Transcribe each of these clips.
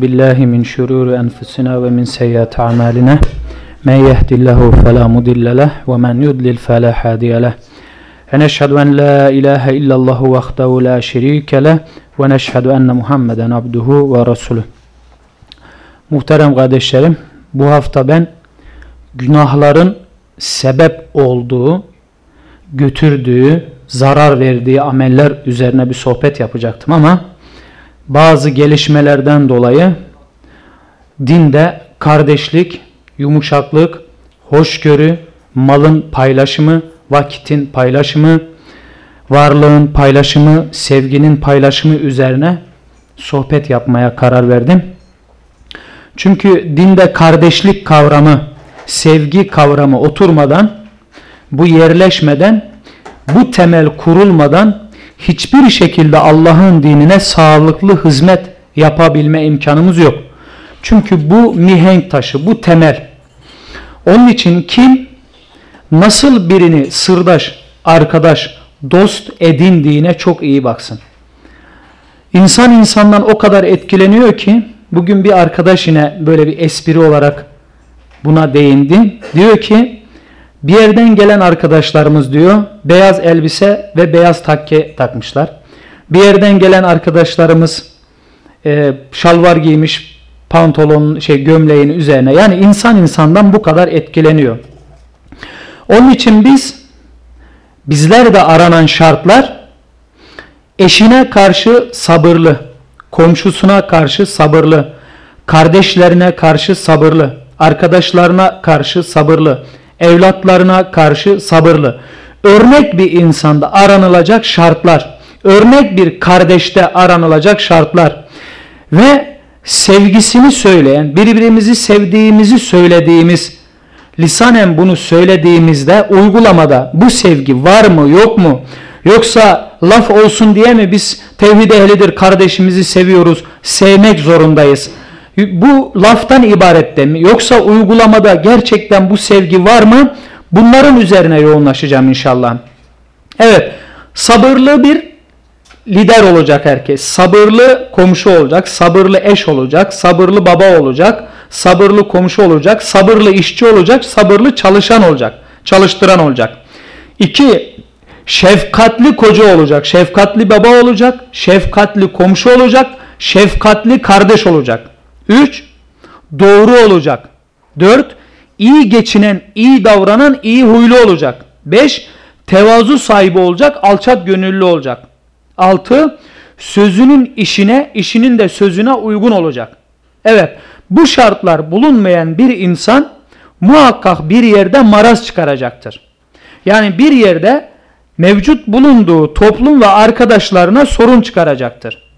بالله من شرور أنفسنا ومن سيئات أعمالنا من يهد الله فلا مضل له ومن يضلل فلا هادي له ونشهد أن لا إله إلا الله وحده لا شريك له ونشهد أن Muhammeden abduhu ve resulü. Muhterem kardeşlerim, bu hafta ben günahların sebep olduğu, götürdüğü, zarar verdiği ameller üzerine bir sohbet yapacaktım ama bazı gelişmelerden dolayı dinde kardeşlik, yumuşaklık, hoşgörü, malın paylaşımı, vakitin paylaşımı, varlığın paylaşımı, sevginin paylaşımı üzerine sohbet yapmaya karar verdim. Çünkü dinde kardeşlik kavramı, sevgi kavramı oturmadan, bu yerleşmeden, bu temel kurulmadan hiçbir şekilde Allah'ın dinine sağlıklı hizmet yapabilme imkanımız yok. Çünkü bu mihenk taşı, bu temel. Onun için kim nasıl birini sırdaş, arkadaş, dost edindiğine çok iyi baksın. İnsan insandan o kadar etkileniyor ki bugün bir arkadaş yine böyle bir espri olarak buna değindi. Diyor ki bir yerden gelen arkadaşlarımız diyor beyaz elbise ve beyaz takke takmışlar. Bir yerden gelen arkadaşlarımız e, şalvar giymiş pantolon şey gömleğin üzerine. Yani insan insandan bu kadar etkileniyor. Onun için biz bizler de aranan şartlar eşine karşı sabırlı, komşusuna karşı sabırlı, kardeşlerine karşı sabırlı, arkadaşlarına karşı sabırlı, evlatlarına karşı sabırlı. Örnek bir insanda aranılacak şartlar, örnek bir kardeşte aranılacak şartlar ve sevgisini söyleyen, birbirimizi sevdiğimizi söylediğimiz, lisanen bunu söylediğimizde uygulamada bu sevgi var mı yok mu? Yoksa laf olsun diye mi biz tevhid ehlidir kardeşimizi seviyoruz, sevmek zorundayız? Bu laftan ibaret mi? Yoksa uygulamada gerçekten bu sevgi var mı? Bunların üzerine yoğunlaşacağım inşallah. Evet, sabırlı bir lider olacak herkes. Sabırlı komşu olacak, sabırlı eş olacak, sabırlı baba olacak, sabırlı komşu olacak, sabırlı işçi olacak, sabırlı çalışan olacak, çalıştıran olacak. İki, şefkatli koca olacak, şefkatli baba olacak, şefkatli komşu olacak, şefkatli kardeş olacak. 3. Doğru olacak. 4. iyi geçinen, iyi davranan, iyi huylu olacak. 5. Tevazu sahibi olacak, alçak gönüllü olacak. 6. Sözünün işine, işinin de sözüne uygun olacak. Evet, bu şartlar bulunmayan bir insan muhakkak bir yerde maraz çıkaracaktır. Yani bir yerde mevcut bulunduğu toplum ve arkadaşlarına sorun çıkaracaktır.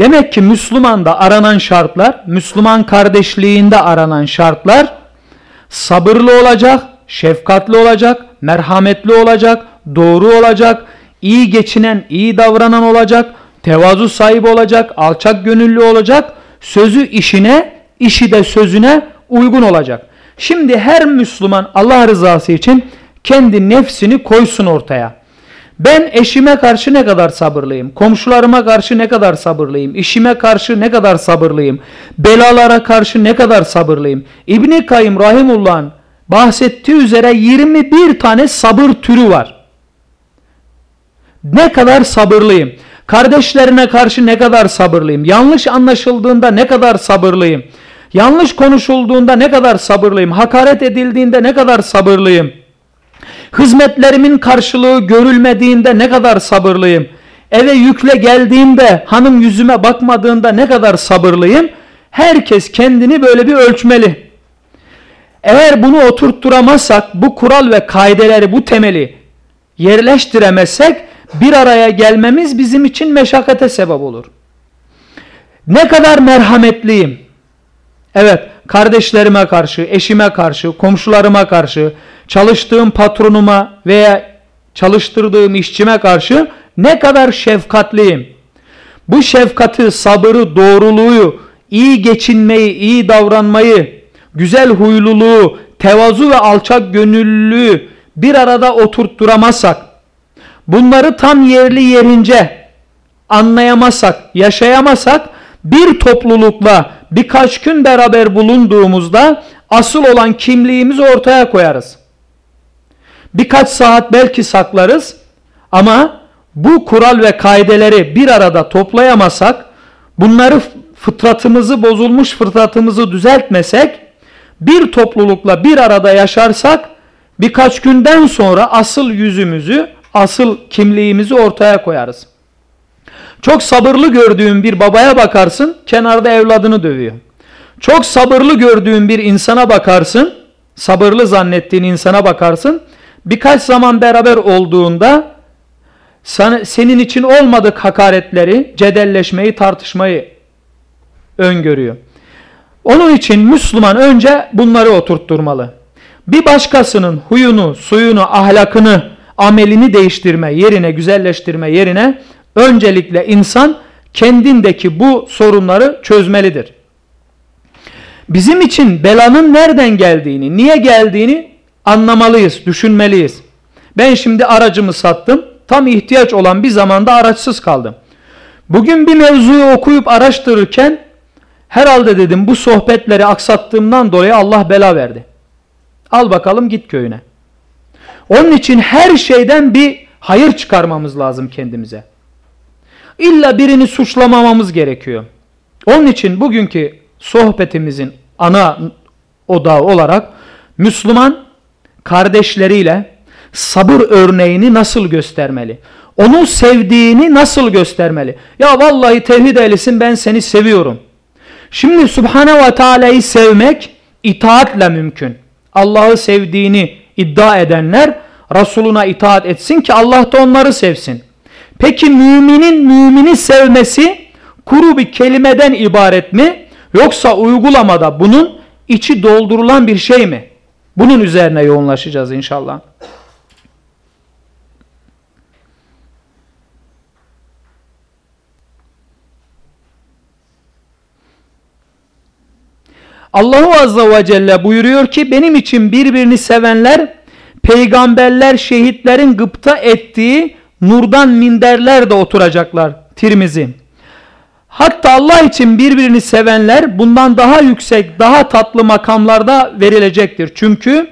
Demek ki Müslümanda aranan şartlar, Müslüman kardeşliğinde aranan şartlar sabırlı olacak, şefkatli olacak, merhametli olacak, doğru olacak, iyi geçinen, iyi davranan olacak, tevazu sahibi olacak, alçak gönüllü olacak, sözü işine, işi de sözüne uygun olacak. Şimdi her Müslüman Allah rızası için kendi nefsini koysun ortaya. Ben eşime karşı ne kadar sabırlıyım? Komşularıma karşı ne kadar sabırlıyım? İşime karşı ne kadar sabırlıyım? Belalara karşı ne kadar sabırlıyım? İbni Kayyım Rahimullah'ın bahsettiği üzere 21 tane sabır türü var. Ne kadar sabırlıyım? Kardeşlerine karşı ne kadar sabırlıyım? Yanlış anlaşıldığında ne kadar sabırlıyım? Yanlış konuşulduğunda ne kadar sabırlıyım? Hakaret edildiğinde ne kadar sabırlıyım? Hizmetlerimin karşılığı görülmediğinde ne kadar sabırlıyım? Eve yükle geldiğimde hanım yüzüme bakmadığında ne kadar sabırlıyım? Herkes kendini böyle bir ölçmeli. Eğer bunu oturtturamazsak bu kural ve kaideleri bu temeli yerleştiremezsek bir araya gelmemiz bizim için meşakkate sebep olur. Ne kadar merhametliyim? Evet kardeşlerime karşı, eşime karşı, komşularıma karşı, çalıştığım patronuma veya çalıştırdığım işçime karşı ne kadar şefkatliyim. Bu şefkati, sabırı, doğruluğu, iyi geçinmeyi, iyi davranmayı, güzel huyluluğu, tevazu ve alçak gönüllülüğü bir arada oturtturamazsak, bunları tam yerli yerince anlayamazsak, yaşayamazsak bir toplulukla birkaç gün beraber bulunduğumuzda asıl olan kimliğimizi ortaya koyarız. Birkaç saat belki saklarız ama bu kural ve kaideleri bir arada toplayamasak, bunları fıtratımızı bozulmuş fıtratımızı düzeltmesek, bir toplulukla bir arada yaşarsak birkaç günden sonra asıl yüzümüzü, asıl kimliğimizi ortaya koyarız. Çok sabırlı gördüğün bir babaya bakarsın, kenarda evladını dövüyor. Çok sabırlı gördüğün bir insana bakarsın, sabırlı zannettiğin insana bakarsın, birkaç zaman beraber olduğunda senin için olmadık hakaretleri, cedelleşmeyi, tartışmayı öngörüyor. Onun için Müslüman önce bunları oturtturmalı. Bir başkasının huyunu, suyunu, ahlakını, amelini değiştirme yerine, güzelleştirme yerine öncelikle insan kendindeki bu sorunları çözmelidir. Bizim için belanın nereden geldiğini, niye geldiğini anlamalıyız, düşünmeliyiz. Ben şimdi aracımı sattım. Tam ihtiyaç olan bir zamanda araçsız kaldım. Bugün bir mevzuyu okuyup araştırırken herhalde dedim bu sohbetleri aksattığımdan dolayı Allah bela verdi. Al bakalım git köyüne. Onun için her şeyden bir hayır çıkarmamız lazım kendimize. İlla birini suçlamamamız gerekiyor. Onun için bugünkü sohbetimizin ana odağı olarak Müslüman kardeşleriyle sabır örneğini nasıl göstermeli? Onu sevdiğini nasıl göstermeli? Ya vallahi tevhid ehlisin ben seni seviyorum. Şimdi Subhanahu ve Teala'yı sevmek itaatle mümkün. Allah'ı sevdiğini iddia edenler Resuluna itaat etsin ki Allah da onları sevsin. Peki müminin mümini sevmesi kuru bir kelimeden ibaret mi? Yoksa uygulamada bunun içi doldurulan bir şey mi? Bunun üzerine yoğunlaşacağız inşallah. Allahu Azza ve Celle buyuruyor ki benim için birbirini sevenler peygamberler şehitlerin gıpta ettiği nurdan minderler de oturacaklar. Tirmizi. Hatta Allah için birbirini sevenler bundan daha yüksek, daha tatlı makamlarda verilecektir. Çünkü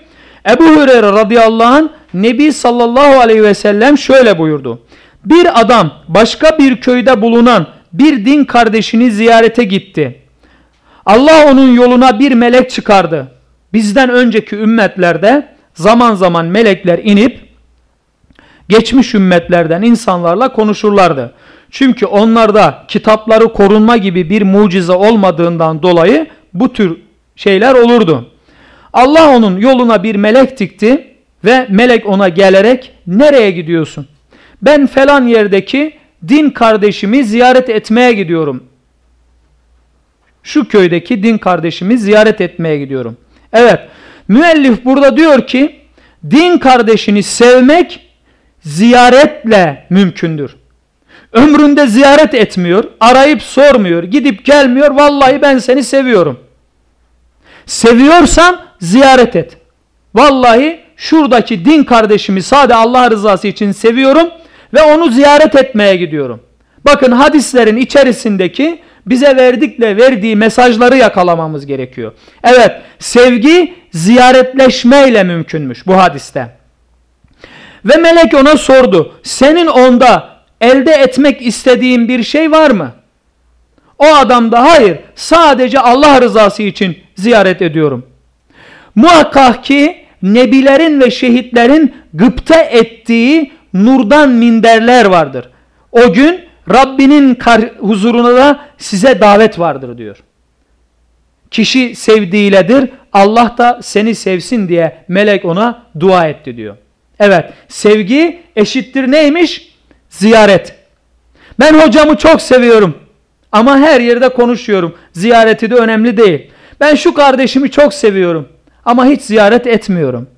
Ebu Hureyre radıyallahu anh Nebi sallallahu aleyhi ve sellem şöyle buyurdu. Bir adam başka bir köyde bulunan bir din kardeşini ziyarete gitti. Allah onun yoluna bir melek çıkardı. Bizden önceki ümmetlerde zaman zaman melekler inip geçmiş ümmetlerden insanlarla konuşurlardı. Çünkü onlarda kitapları korunma gibi bir mucize olmadığından dolayı bu tür şeyler olurdu. Allah onun yoluna bir melek dikti ve melek ona gelerek nereye gidiyorsun? Ben falan yerdeki din kardeşimi ziyaret etmeye gidiyorum. Şu köydeki din kardeşimi ziyaret etmeye gidiyorum. Evet müellif burada diyor ki din kardeşini sevmek ziyaretle mümkündür. Ömründe ziyaret etmiyor, arayıp sormuyor, gidip gelmiyor. Vallahi ben seni seviyorum. Seviyorsan ziyaret et. Vallahi şuradaki din kardeşimi sade Allah rızası için seviyorum ve onu ziyaret etmeye gidiyorum. Bakın hadislerin içerisindeki bize verdikle verdiği mesajları yakalamamız gerekiyor. Evet sevgi ziyaretleşmeyle mümkünmüş bu hadiste. Ve melek ona sordu. Senin onda elde etmek istediğin bir şey var mı? O adam da hayır sadece Allah rızası için ziyaret ediyorum. Muhakkak ki nebilerin ve şehitlerin gıpta ettiği nurdan minderler vardır. O gün Rabbinin huzuruna da size davet vardır diyor. Kişi sevdiğiledir. Allah da seni sevsin diye melek ona dua etti diyor. Evet sevgi eşittir neymiş? Ziyaret. Ben hocamı çok seviyorum ama her yerde konuşuyorum. Ziyareti de önemli değil. Ben şu kardeşimi çok seviyorum ama hiç ziyaret etmiyorum.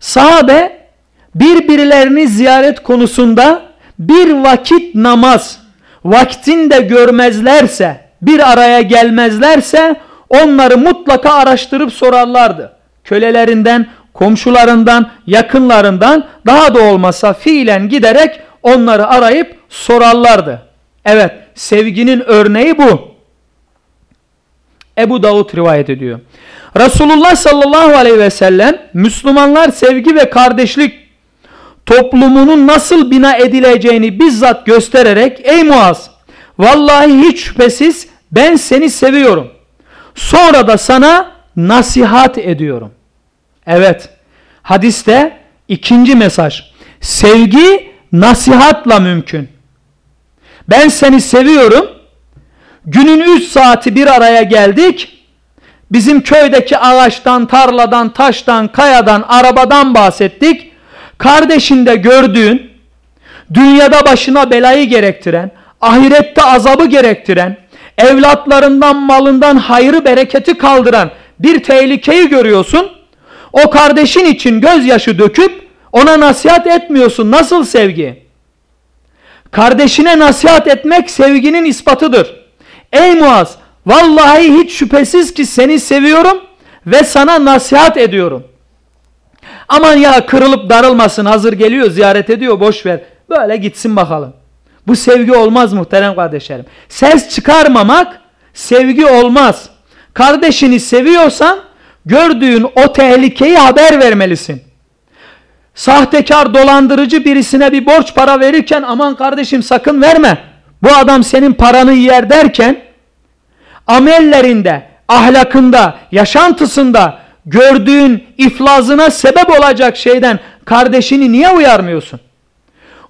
Sahabe birbirlerini ziyaret konusunda bir vakit namaz vaktinde görmezlerse bir araya gelmezlerse onları mutlaka araştırıp sorarlardı. Kölelerinden, komşularından, yakınlarından daha da olmasa fiilen giderek onları arayıp sorarlardı. Evet sevginin örneği bu. Ebu Davud rivayet ediyor. Resulullah sallallahu aleyhi ve sellem Müslümanlar sevgi ve kardeşlik toplumunun nasıl bina edileceğini bizzat göstererek ey Muaz vallahi hiç şüphesiz ben seni seviyorum. Sonra da sana nasihat ediyorum. Evet hadiste ikinci mesaj sevgi nasihatla mümkün. Ben seni seviyorum. Günün 3 saati bir araya geldik. Bizim köydeki ağaçtan, tarladan, taştan, kayadan, arabadan bahsettik. Kardeşinde gördüğün, dünyada başına belayı gerektiren, ahirette azabı gerektiren, evlatlarından, malından hayrı, bereketi kaldıran bir tehlikeyi görüyorsun. O kardeşin için gözyaşı döküp ona nasihat etmiyorsun. Nasıl sevgi? Kardeşine nasihat etmek sevginin ispatıdır. Ey Muaz vallahi hiç şüphesiz ki seni seviyorum ve sana nasihat ediyorum. Aman ya kırılıp darılmasın hazır geliyor ziyaret ediyor boş ver. Böyle gitsin bakalım. Bu sevgi olmaz muhterem kardeşlerim. Ses çıkarmamak sevgi olmaz. Kardeşini seviyorsan gördüğün o tehlikeyi haber vermelisin. Sahtekar dolandırıcı birisine bir borç para verirken aman kardeşim sakın verme. Bu adam senin paranı yer derken amellerinde, ahlakında, yaşantısında gördüğün iflazına sebep olacak şeyden kardeşini niye uyarmıyorsun?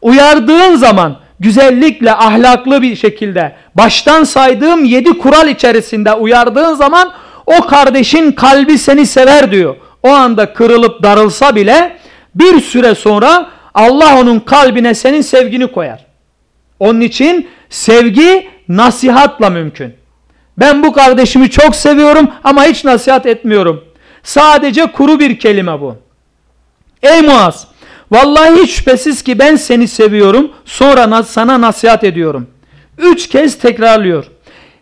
Uyardığın zaman güzellikle, ahlaklı bir şekilde baştan saydığım yedi kural içerisinde uyardığın zaman o kardeşin kalbi seni sever diyor. O anda kırılıp darılsa bile bir süre sonra Allah onun kalbine senin sevgini koyar. Onun için sevgi nasihatla mümkün. Ben bu kardeşimi çok seviyorum ama hiç nasihat etmiyorum. Sadece kuru bir kelime bu. Ey Muaz, vallahi hiç şüphesiz ki ben seni seviyorum, sonra sana nasihat ediyorum. Üç kez tekrarlıyor.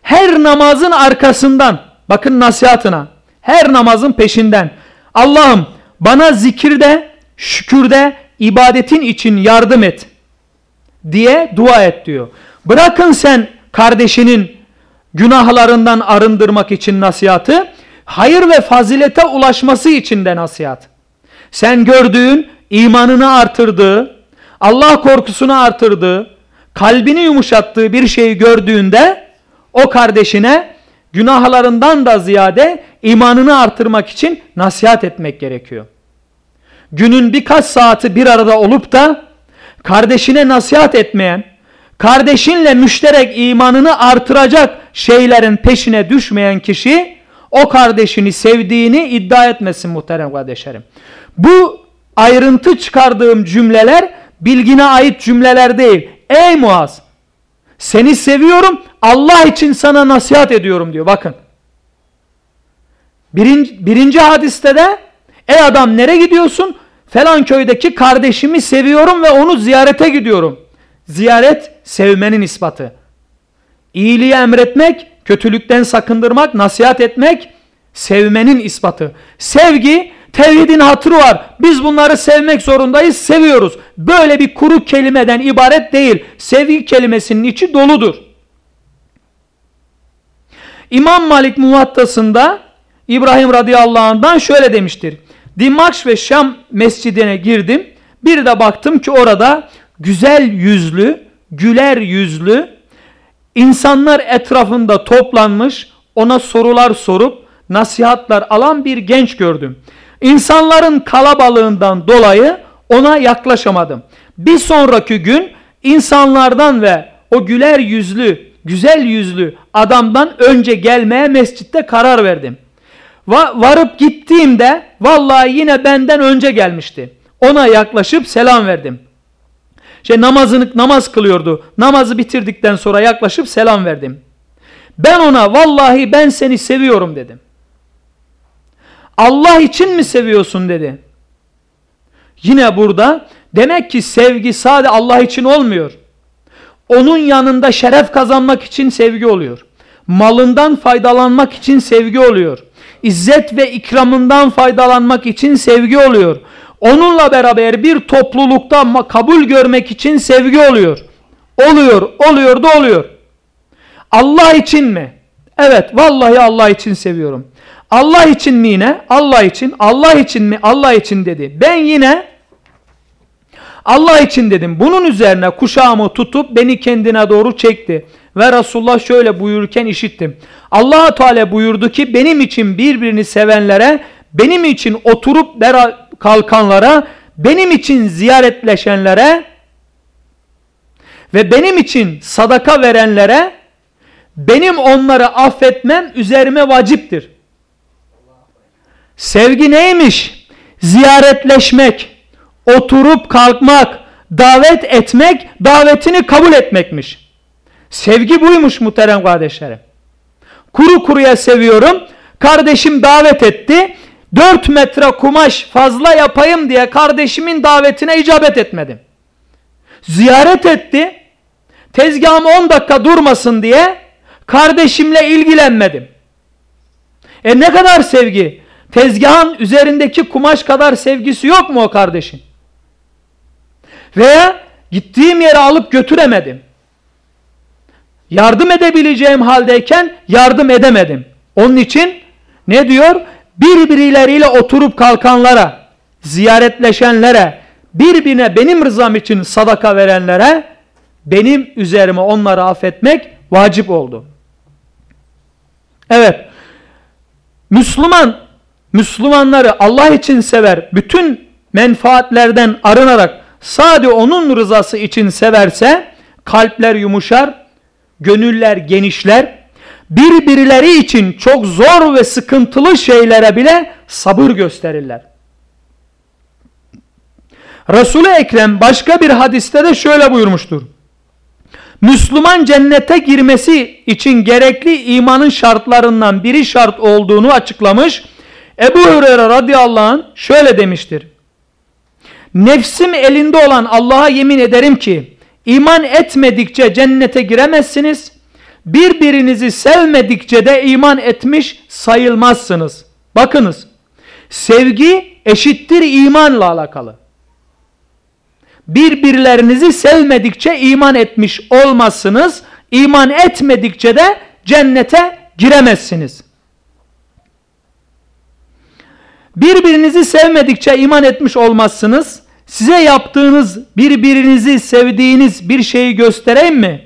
Her namazın arkasından, bakın nasihatına, her namazın peşinden. Allah'ım bana zikirde, şükürde, ibadetin için yardım et diye dua et diyor. Bırakın sen kardeşinin günahlarından arındırmak için nasihatı, hayır ve fazilete ulaşması için de nasihat. Sen gördüğün imanını artırdığı, Allah korkusunu artırdığı, kalbini yumuşattığı bir şeyi gördüğünde o kardeşine günahlarından da ziyade imanını artırmak için nasihat etmek gerekiyor. Günün birkaç saati bir arada olup da kardeşine nasihat etmeyen, kardeşinle müşterek imanını artıracak şeylerin peşine düşmeyen kişi o kardeşini sevdiğini iddia etmesin muhterem kardeşlerim. Bu ayrıntı çıkardığım cümleler bilgine ait cümleler değil. Ey Muaz seni seviyorum Allah için sana nasihat ediyorum diyor bakın. Birinci, birinci hadiste de ey adam nereye gidiyorsun? Falan köydeki kardeşimi seviyorum ve onu ziyarete gidiyorum. Ziyaret sevmenin ispatı. İyiliği emretmek, kötülükten sakındırmak, nasihat etmek sevmenin ispatı. Sevgi tevhidin hatırı var. Biz bunları sevmek zorundayız, seviyoruz. Böyle bir kuru kelimeden ibaret değil. Sevgi kelimesinin içi doludur. İmam Malik muvattasında İbrahim radıyallahu anh'dan şöyle demiştir. Dimakş ve Şam mescidine girdim. Bir de baktım ki orada güzel yüzlü, güler yüzlü insanlar etrafında toplanmış ona sorular sorup nasihatler alan bir genç gördüm. İnsanların kalabalığından dolayı ona yaklaşamadım. Bir sonraki gün insanlardan ve o güler yüzlü, güzel yüzlü adamdan önce gelmeye mescitte karar verdim. Va varıp gittiğimde vallahi yine benden önce gelmişti. Ona yaklaşıp selam verdim. Şey namazını namaz kılıyordu. Namazı bitirdikten sonra yaklaşıp selam verdim. Ben ona vallahi ben seni seviyorum dedim. Allah için mi seviyorsun dedi. Yine burada demek ki sevgi sade Allah için olmuyor. Onun yanında şeref kazanmak için sevgi oluyor. Malından faydalanmak için sevgi oluyor. İzzet ve ikramından faydalanmak için sevgi oluyor. Onunla beraber bir toplulukta kabul görmek için sevgi oluyor. Oluyor, oluyor da oluyor. Allah için mi? Evet vallahi Allah için seviyorum. Allah için mi yine? Allah için. Allah için mi? Allah için dedi. Ben yine Allah için dedim. Bunun üzerine kuşağımı tutup beni kendine doğru çekti. Ve Resulullah şöyle buyururken işittim. allah Teala buyurdu ki benim için birbirini sevenlere, benim için oturup kalkanlara, benim için ziyaretleşenlere ve benim için sadaka verenlere benim onları affetmem üzerime vaciptir. Sevgi neymiş? Ziyaretleşmek, oturup kalkmak, davet etmek, davetini kabul etmekmiş. Sevgi buymuş muhterem kardeşlerim. Kuru kuruya seviyorum. Kardeşim davet etti. 4 metre kumaş fazla yapayım diye kardeşimin davetine icabet etmedim. Ziyaret etti. Tezgahım 10 dakika durmasın diye kardeşimle ilgilenmedim. E ne kadar sevgi? Tezgahın üzerindeki kumaş kadar sevgisi yok mu o kardeşin? Veya gittiğim yere alıp götüremedim. Yardım edebileceğim haldeyken yardım edemedim. Onun için ne diyor? Birbirleriyle oturup kalkanlara, ziyaretleşenlere, birbirine benim rızam için sadaka verenlere, benim üzerime onları affetmek vacip oldu. Evet, Müslüman, Müslümanları Allah için sever, bütün menfaatlerden arınarak sadece onun rızası için severse, kalpler yumuşar, gönüller genişler, birbirleri için çok zor ve sıkıntılı şeylere bile sabır gösterirler. Resul-i Ekrem başka bir hadiste de şöyle buyurmuştur. Müslüman cennete girmesi için gerekli imanın şartlarından biri şart olduğunu açıklamış. Ebu Hureyre radıyallahu anh şöyle demiştir. Nefsim elinde olan Allah'a yemin ederim ki iman etmedikçe cennete giremezsiniz. Birbirinizi sevmedikçe de iman etmiş sayılmazsınız. Bakınız sevgi eşittir imanla alakalı birbirlerinizi sevmedikçe iman etmiş olmazsınız. İman etmedikçe de cennete giremezsiniz. Birbirinizi sevmedikçe iman etmiş olmazsınız. Size yaptığınız birbirinizi sevdiğiniz bir şeyi göstereyim mi?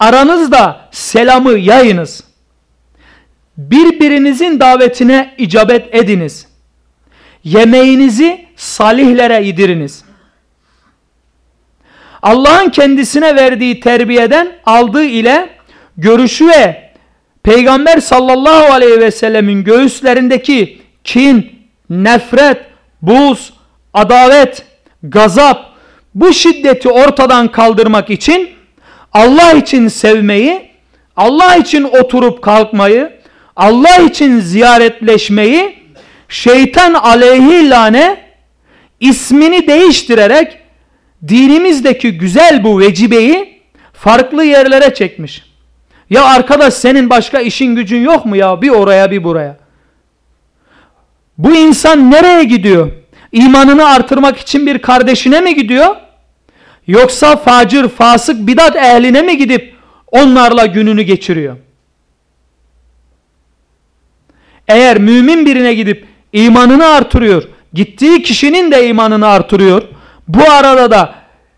Aranızda selamı yayınız. Birbirinizin davetine icabet ediniz. Yemeğinizi salihlere yediriniz. Allah'ın kendisine verdiği terbiyeden aldığı ile görüşü ve Peygamber sallallahu aleyhi ve sellemin göğüslerindeki kin, nefret, buz, adavet, gazap bu şiddeti ortadan kaldırmak için Allah için sevmeyi, Allah için oturup kalkmayı, Allah için ziyaretleşmeyi şeytan aleyhillâne ismini değiştirerek dinimizdeki güzel bu vecibeyi farklı yerlere çekmiş. Ya arkadaş senin başka işin gücün yok mu ya bir oraya bir buraya. Bu insan nereye gidiyor? İmanını artırmak için bir kardeşine mi gidiyor? Yoksa facir, fasık, bidat ehline mi gidip onlarla gününü geçiriyor? Eğer mümin birine gidip imanını artırıyor, gittiği kişinin de imanını artırıyor, bu arada da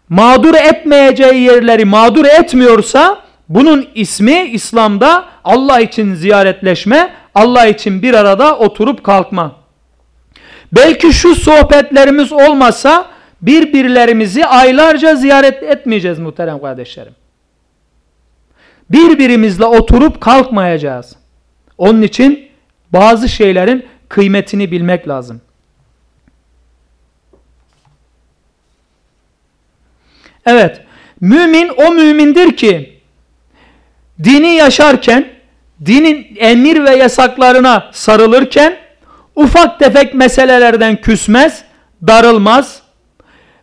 mağdur etmeyeceği yerleri mağdur etmiyorsa bunun ismi İslam'da Allah için ziyaretleşme, Allah için bir arada oturup kalkma. Belki şu sohbetlerimiz olmasa birbirlerimizi aylarca ziyaret etmeyeceğiz muhterem kardeşlerim. Birbirimizle oturup kalkmayacağız. Onun için bazı şeylerin kıymetini bilmek lazım. Evet, mümin o mümindir ki dini yaşarken, dinin emir ve yasaklarına sarılırken ufak tefek meselelerden küsmez, darılmaz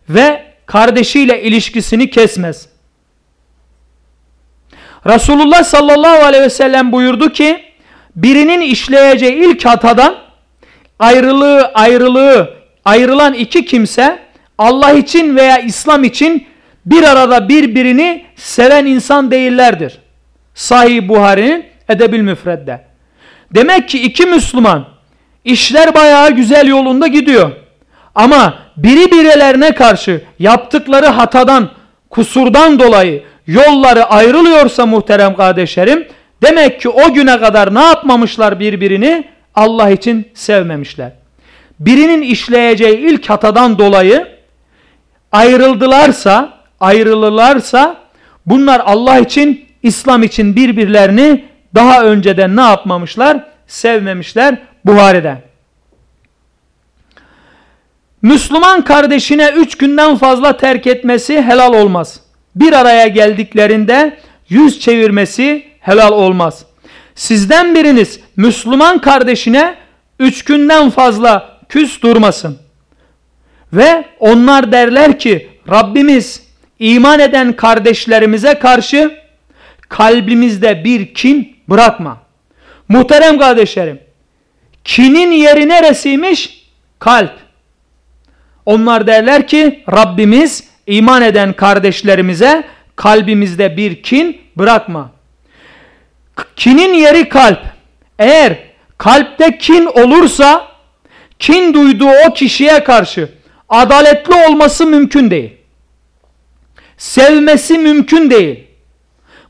ve kardeşiyle ilişkisini kesmez. Resulullah sallallahu aleyhi ve sellem buyurdu ki birinin işleyeceği ilk hatadan ayrılığı ayrılığı ayrılan iki kimse Allah için veya İslam için bir arada birbirini seven insan değillerdir. Sahih Buhari'nin Edebil Müfred'de. Demek ki iki Müslüman işler bayağı güzel yolunda gidiyor. Ama biri birilerine karşı yaptıkları hatadan, kusurdan dolayı yolları ayrılıyorsa muhterem kardeşlerim, demek ki o güne kadar ne yapmamışlar birbirini? Allah için sevmemişler. Birinin işleyeceği ilk hatadan dolayı ayrıldılarsa, ayrılırlarsa bunlar Allah için, İslam için birbirlerini daha önceden ne yapmamışlar? Sevmemişler Buhari'de. Müslüman kardeşine üç günden fazla terk etmesi helal olmaz. Bir araya geldiklerinde yüz çevirmesi helal olmaz. Sizden biriniz Müslüman kardeşine üç günden fazla küs durmasın. Ve onlar derler ki Rabbimiz iman eden kardeşlerimize karşı kalbimizde bir kin bırakma. Muhterem kardeşlerim, kinin yeri neresiymiş? Kalp. Onlar derler ki Rabbimiz iman eden kardeşlerimize kalbimizde bir kin bırakma. Kinin yeri kalp. Eğer kalpte kin olursa kin duyduğu o kişiye karşı adaletli olması mümkün değil. Sevmesi mümkün değil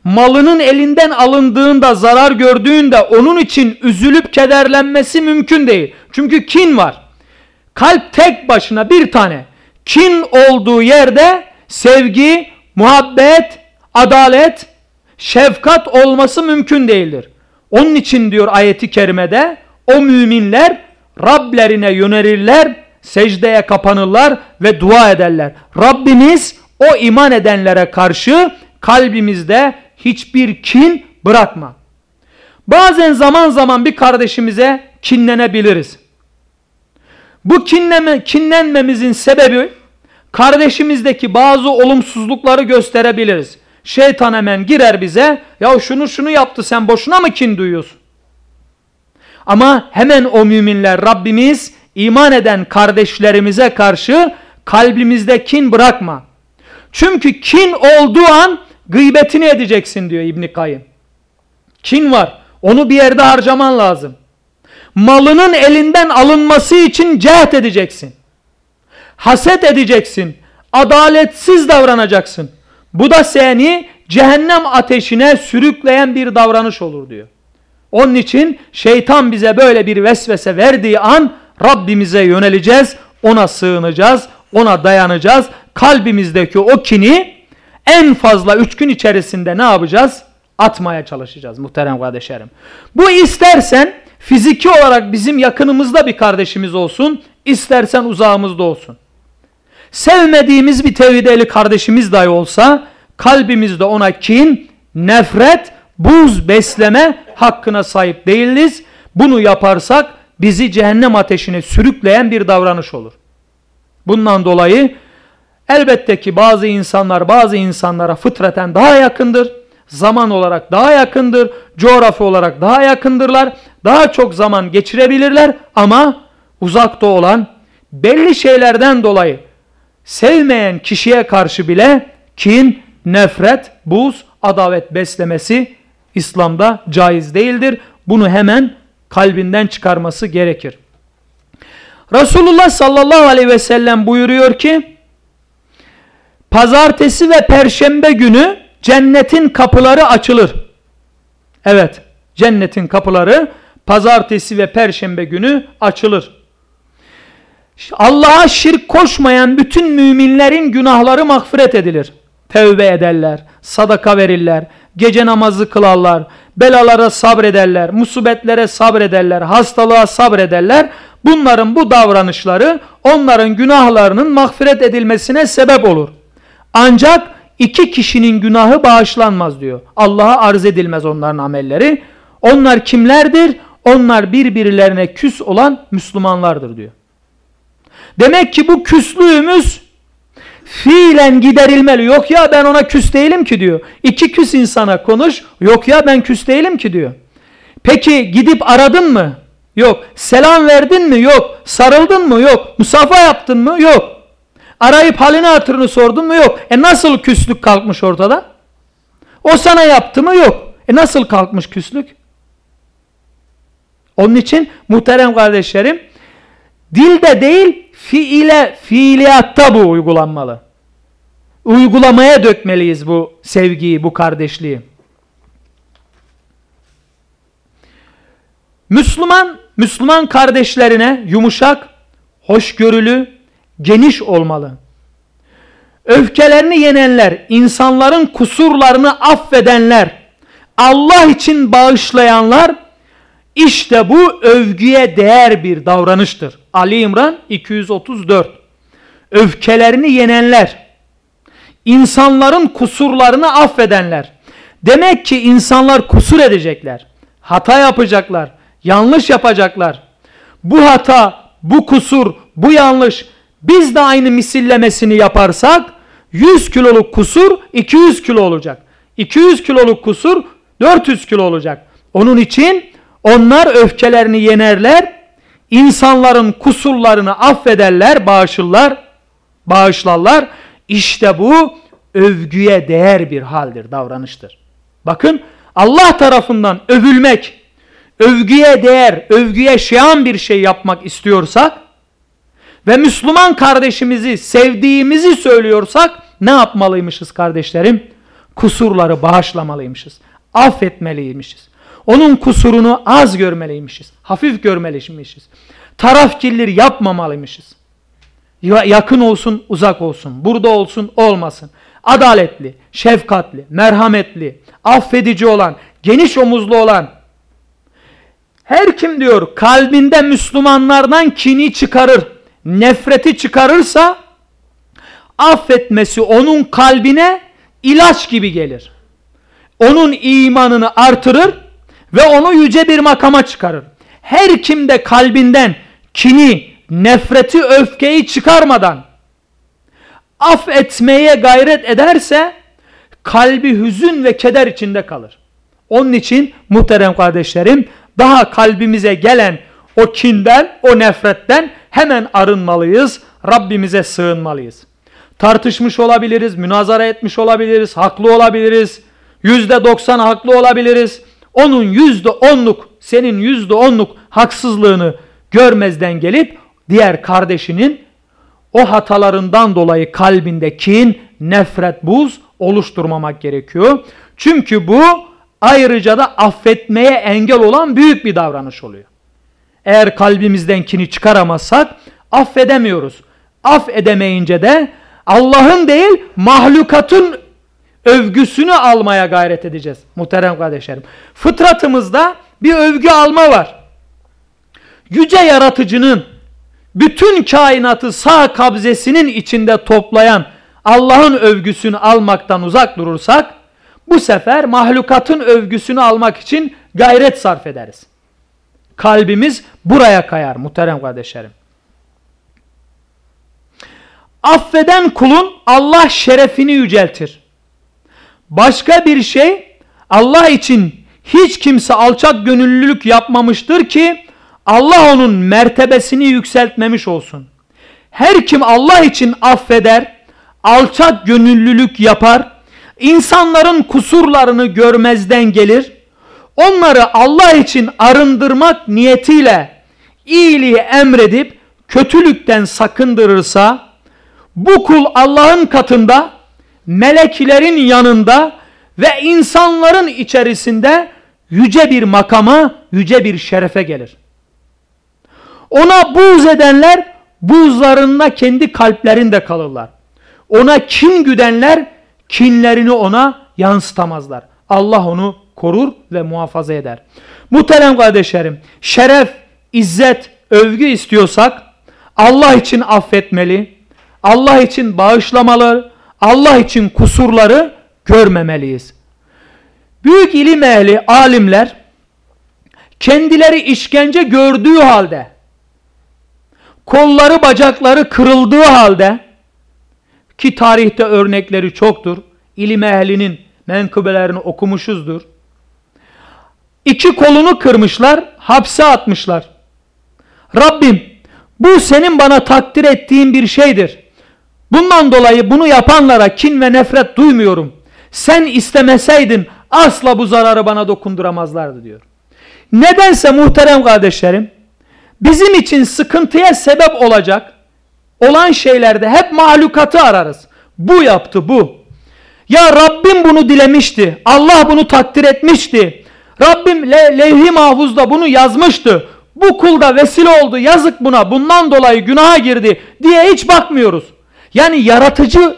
malının elinden alındığında zarar gördüğünde onun için üzülüp kederlenmesi mümkün değil. Çünkü kin var. Kalp tek başına bir tane. Kin olduğu yerde sevgi, muhabbet, adalet, şefkat olması mümkün değildir. Onun için diyor ayeti kerimede o müminler Rablerine yönelirler, secdeye kapanırlar ve dua ederler. Rabbimiz o iman edenlere karşı kalbimizde hiçbir kin bırakma. Bazen zaman zaman bir kardeşimize kinlenebiliriz. Bu kinleme, kinlenmemizin sebebi kardeşimizdeki bazı olumsuzlukları gösterebiliriz. Şeytan hemen girer bize ya şunu şunu yaptı sen boşuna mı kin duyuyorsun? Ama hemen o müminler Rabbimiz iman eden kardeşlerimize karşı kalbimizde kin bırakma. Çünkü kin olduğu an Gıybetini edeceksin diyor İbn Kayyım. Kin var. Onu bir yerde harcaman lazım. Malının elinden alınması için cehd edeceksin. Haset edeceksin. Adaletsiz davranacaksın. Bu da seni cehennem ateşine sürükleyen bir davranış olur diyor. Onun için şeytan bize böyle bir vesvese verdiği an Rabbimize yöneleceğiz, ona sığınacağız, ona dayanacağız. Kalbimizdeki o kini en fazla üç gün içerisinde ne yapacağız? Atmaya çalışacağız muhterem kardeşlerim. Bu istersen fiziki olarak bizim yakınımızda bir kardeşimiz olsun, istersen uzağımızda olsun. Sevmediğimiz bir tevhideli kardeşimiz dahi olsa kalbimizde ona kin, nefret, buz besleme hakkına sahip değiliz. Bunu yaparsak bizi cehennem ateşine sürükleyen bir davranış olur. Bundan dolayı Elbette ki bazı insanlar bazı insanlara fıtraten daha yakındır. Zaman olarak daha yakındır. Coğrafi olarak daha yakındırlar. Daha çok zaman geçirebilirler ama uzakta olan belli şeylerden dolayı sevmeyen kişiye karşı bile kin, nefret, buz, adavet beslemesi İslam'da caiz değildir. Bunu hemen kalbinden çıkarması gerekir. Resulullah sallallahu aleyhi ve sellem buyuruyor ki Pazartesi ve perşembe günü cennetin kapıları açılır. Evet, cennetin kapıları pazartesi ve perşembe günü açılır. Allah'a şirk koşmayan bütün müminlerin günahları mağfiret edilir. Tevbe ederler, sadaka verirler, gece namazı kılarlar, belalara sabrederler, musibetlere sabrederler, hastalığa sabrederler. Bunların bu davranışları onların günahlarının mağfiret edilmesine sebep olur. Ancak iki kişinin günahı bağışlanmaz diyor. Allah'a arz edilmez onların amelleri. Onlar kimlerdir? Onlar birbirlerine küs olan Müslümanlardır diyor. Demek ki bu küslüğümüz fiilen giderilmeli. Yok ya ben ona küs değilim ki diyor. İki küs insana konuş. Yok ya ben küs değilim ki diyor. Peki gidip aradın mı? Yok. Selam verdin mi? Yok. Sarıldın mı? Yok. Musafa yaptın mı? Yok. Arayıp halini hatırını sordun mu? Yok. E nasıl küslük kalkmış ortada? O sana yaptı mı? Yok. E nasıl kalkmış küslük? Onun için muhterem kardeşlerim dilde değil fiile, fiiliyatta bu uygulanmalı. Uygulamaya dökmeliyiz bu sevgiyi, bu kardeşliği. Müslüman, Müslüman kardeşlerine yumuşak, hoşgörülü, geniş olmalı. Öfkelerini yenenler, insanların kusurlarını affedenler, Allah için bağışlayanlar, işte bu övgüye değer bir davranıştır. Ali İmran 234 Öfkelerini yenenler, insanların kusurlarını affedenler. Demek ki insanlar kusur edecekler, hata yapacaklar, yanlış yapacaklar. Bu hata, bu kusur, bu yanlış biz de aynı misillemesini yaparsak 100 kiloluk kusur 200 kilo olacak. 200 kiloluk kusur 400 kilo olacak. Onun için onlar öfkelerini yenerler, insanların kusurlarını affederler, bağışırlar, bağışlarlar. İşte bu övgüye değer bir haldir, davranıştır. Bakın Allah tarafından övülmek, övgüye değer, övgüye şayan bir şey yapmak istiyorsak ve Müslüman kardeşimizi sevdiğimizi söylüyorsak ne yapmalıymışız kardeşlerim? Kusurları bağışlamalıymışız. Affetmeliymişiz. Onun kusurunu az görmeliymişiz. Hafif görmeliymişiz. Tarafkillir yapmamalıymışız. Yakın olsun, uzak olsun. Burada olsun, olmasın. Adaletli, şefkatli, merhametli, affedici olan, geniş omuzlu olan, her kim diyor kalbinde Müslümanlardan kini çıkarır, nefreti çıkarırsa affetmesi onun kalbine ilaç gibi gelir. Onun imanını artırır ve onu yüce bir makama çıkarır. Her kimde kalbinden kini, nefreti, öfkeyi çıkarmadan affetmeye gayret ederse kalbi hüzün ve keder içinde kalır. Onun için muhterem kardeşlerim daha kalbimize gelen o kinden, o nefretten hemen arınmalıyız. Rabbimize sığınmalıyız. Tartışmış olabiliriz, münazara etmiş olabiliriz, haklı olabiliriz. Yüzde doksan haklı olabiliriz. Onun yüzde onluk, senin yüzde onluk haksızlığını görmezden gelip diğer kardeşinin o hatalarından dolayı kalbinde kin, nefret, buz oluşturmamak gerekiyor. Çünkü bu ayrıca da affetmeye engel olan büyük bir davranış oluyor. Eğer kalbimizden kini çıkaramazsak affedemiyoruz. Af edemeyince de Allah'ın değil mahlukatın övgüsünü almaya gayret edeceğiz muhterem kardeşlerim. Fıtratımızda bir övgü alma var. Yüce yaratıcının bütün kainatı sağ kabzesinin içinde toplayan Allah'ın övgüsünü almaktan uzak durursak bu sefer mahlukatın övgüsünü almak için gayret sarf ederiz. Kalbimiz buraya kayar muhterem kardeşlerim. Affeden kulun Allah şerefini yüceltir. Başka bir şey Allah için hiç kimse alçak gönüllülük yapmamıştır ki Allah onun mertebesini yükseltmemiş olsun. Her kim Allah için affeder, alçak gönüllülük yapar, insanların kusurlarını görmezden gelir, onları Allah için arındırmak niyetiyle iyiliği emredip kötülükten sakındırırsa, bu kul Allah'ın katında, meleklerin yanında ve insanların içerisinde yüce bir makama, yüce bir şerefe gelir. Ona buğz edenler buğzlarında kendi kalplerinde kalırlar. Ona kin güdenler kinlerini ona yansıtamazlar. Allah onu korur ve muhafaza eder. Muhterem kardeşlerim, şeref, izzet, övgü istiyorsak Allah için affetmeli, Allah için bağışlamalı, Allah için kusurları görmemeliyiz. Büyük ilim ehli, alimler kendileri işkence gördüğü halde, kolları bacakları kırıldığı halde ki tarihte örnekleri çoktur. İlim ehlinin menkıbelerini okumuşuzdur. İki kolunu kırmışlar, hapse atmışlar. Rabbim bu senin bana takdir ettiğin bir şeydir. Bundan dolayı bunu yapanlara kin ve nefret duymuyorum. Sen istemeseydin asla bu zararı bana dokunduramazlardı diyor. Nedense muhterem kardeşlerim bizim için sıkıntıya sebep olacak olan şeylerde hep mahlukatı ararız. Bu yaptı bu. Ya Rabbim bunu dilemişti. Allah bunu takdir etmişti. Rabbim le levh-i mahfuzda bunu yazmıştı. Bu kulda vesile oldu yazık buna bundan dolayı günaha girdi diye hiç bakmıyoruz. Yani yaratıcı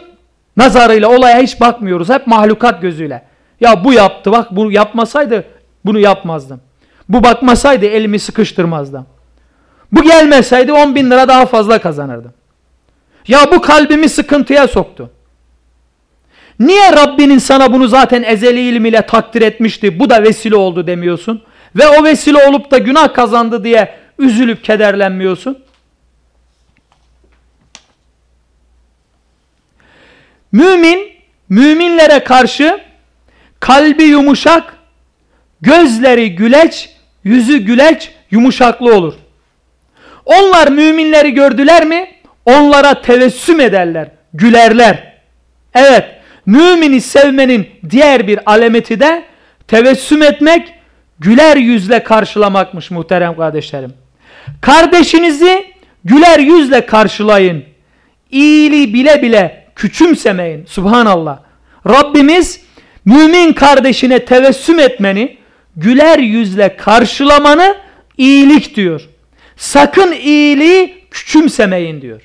nazarıyla olaya hiç bakmıyoruz. Hep mahlukat gözüyle. Ya bu yaptı bak bunu yapmasaydı bunu yapmazdım. Bu bakmasaydı elimi sıkıştırmazdım. Bu gelmeseydi 10 bin lira daha fazla kazanırdım. Ya bu kalbimi sıkıntıya soktu. Niye Rabbinin sana bunu zaten ezeli ilmiyle takdir etmişti bu da vesile oldu demiyorsun? Ve o vesile olup da günah kazandı diye üzülüp kederlenmiyorsun? Mümin, müminlere karşı kalbi yumuşak, gözleri güleç, yüzü güleç, yumuşaklı olur. Onlar müminleri gördüler mi? Onlara tevessüm ederler, gülerler. Evet, mümini sevmenin diğer bir alameti de tevessüm etmek, güler yüzle karşılamakmış muhterem kardeşlerim. Kardeşinizi güler yüzle karşılayın. İyiliği bile bile küçümsemeyin. Subhanallah. Rabbimiz mümin kardeşine tevessüm etmeni, güler yüzle karşılamanı iyilik diyor. Sakın iyiliği küçümsemeyin diyor.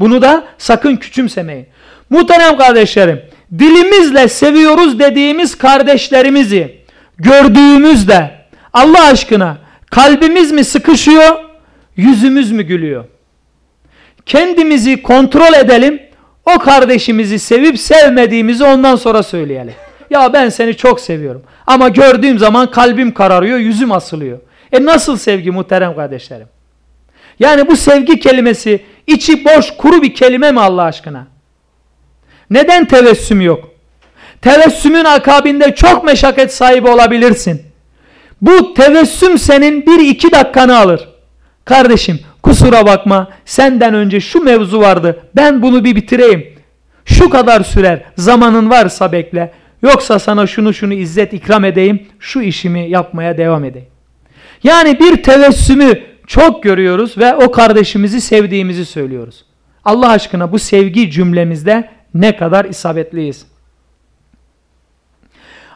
Bunu da sakın küçümsemeyin. Muhterem kardeşlerim, dilimizle seviyoruz dediğimiz kardeşlerimizi gördüğümüzde Allah aşkına kalbimiz mi sıkışıyor, yüzümüz mü gülüyor? Kendimizi kontrol edelim, o kardeşimizi sevip sevmediğimizi ondan sonra söyleyelim. Ya ben seni çok seviyorum ama gördüğüm zaman kalbim kararıyor, yüzüm asılıyor. E nasıl sevgi muhterem kardeşlerim? Yani bu sevgi kelimesi içi boş kuru bir kelime mi Allah aşkına? Neden tevessüm yok? Tevessümün akabinde çok meşakkat sahibi olabilirsin. Bu tevessüm senin bir iki dakikanı alır. Kardeşim kusura bakma senden önce şu mevzu vardı ben bunu bir bitireyim. Şu kadar sürer zamanın varsa bekle. Yoksa sana şunu şunu izzet ikram edeyim şu işimi yapmaya devam edeyim. Yani bir tevessümü çok görüyoruz ve o kardeşimizi sevdiğimizi söylüyoruz. Allah aşkına bu sevgi cümlemizde ne kadar isabetliyiz.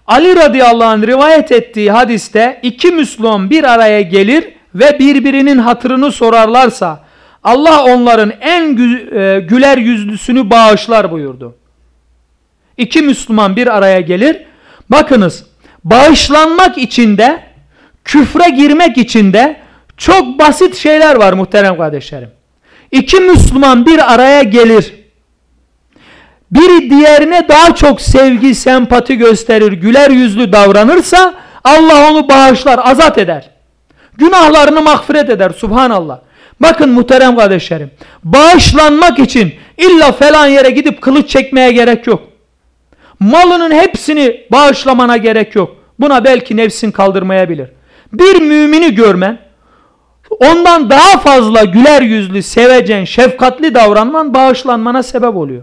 Ali radıyallahu anh rivayet ettiği hadiste iki Müslüman bir araya gelir ve birbirinin hatırını sorarlarsa Allah onların en e, güler yüzlüsünü bağışlar buyurdu. İki Müslüman bir araya gelir. Bakınız bağışlanmak içinde küfre girmek içinde çok basit şeyler var muhterem kardeşlerim. İki Müslüman bir araya gelir. Biri diğerine daha çok sevgi, sempati gösterir, güler yüzlü davranırsa Allah onu bağışlar, azat eder. Günahlarını mağfiret eder subhanallah. Bakın muhterem kardeşlerim. Bağışlanmak için illa falan yere gidip kılıç çekmeye gerek yok. Malının hepsini bağışlamana gerek yok. Buna belki nefsin kaldırmayabilir. Bir mümini görmen, ondan daha fazla güler yüzlü, sevecen, şefkatli davranman bağışlanmana sebep oluyor.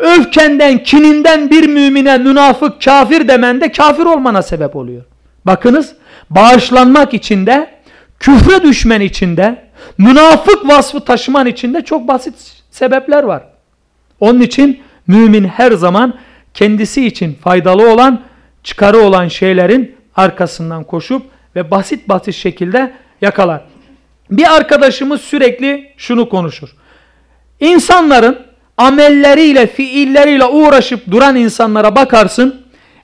Öfkenden, kininden bir mümine münafık, kafir demen de kafir olmana sebep oluyor. Bakınız bağışlanmak içinde, küfre düşmen içinde, münafık vasfı taşıman içinde çok basit sebepler var. Onun için mümin her zaman kendisi için faydalı olan, çıkarı olan şeylerin arkasından koşup ve basit basit şekilde yakalar. Bir arkadaşımız sürekli şunu konuşur. İnsanların amelleriyle, fiilleriyle uğraşıp duran insanlara bakarsın,